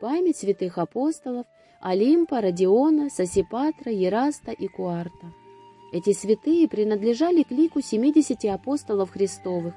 Память святых апостолов Олимпа, Родиона, Сосипатра, Ераста и Куарта. Эти святые принадлежали к лику 70 апостолов Христовых.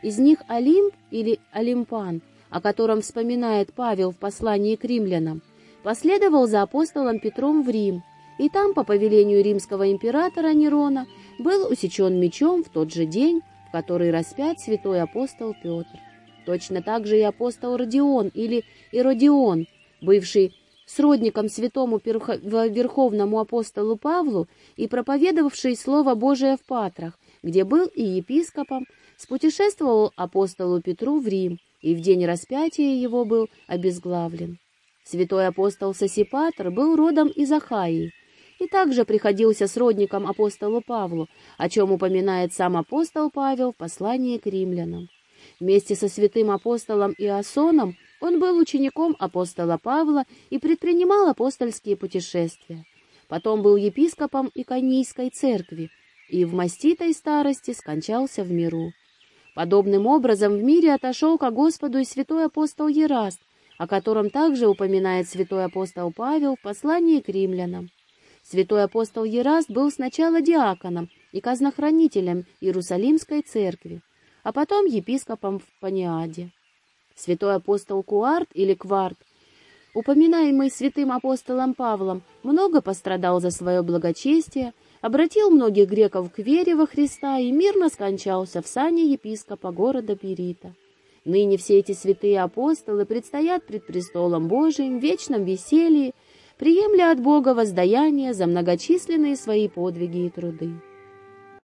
Из них Олимп или Олимпан, о котором вспоминает Павел в послании к римлянам, последовал за апостолом Петром в Рим, и там, по повелению римского императора Нерона, был усечен мечом в тот же день, в который распят святой апостол Петр. Точно так же и апостол Родион или Иродион, бывший сродником святому верховному апостолу Павлу и проповедовавший Слово Божие в Патрах, где был и епископом, спутешествовал апостолу Петру в Рим, и в день распятия его был обезглавлен. Святой апостол Сосипатр был родом из Ахаии, и также приходился сродником апостолу Павлу, о чем упоминает сам апостол Павел в послании к римлянам. Вместе со святым апостолом Иосоном он был учеником апостола Павла и предпринимал апостольские путешествия. Потом был епископом Иконийской церкви и в маститой старости скончался в миру. Подобным образом в мире отошел ко Господу и святой апостол Ераст, о котором также упоминает святой апостол Павел в послании к римлянам. Святой апостол Ераст был сначала диаконом и казнохранителем Иерусалимской церкви, а потом епископом в Паниаде. Святой апостол Куарт или Кварт, упоминаемый святым апостолом Павлом, много пострадал за свое благочестие, обратил многих греков к вере во Христа и мирно скончался в сане епископа города Перита. Ныне все эти святые апостолы предстоят пред престолом Божиим в вечном веселье, приемля от Бога воздаяние за многочисленные свои подвиги и труды.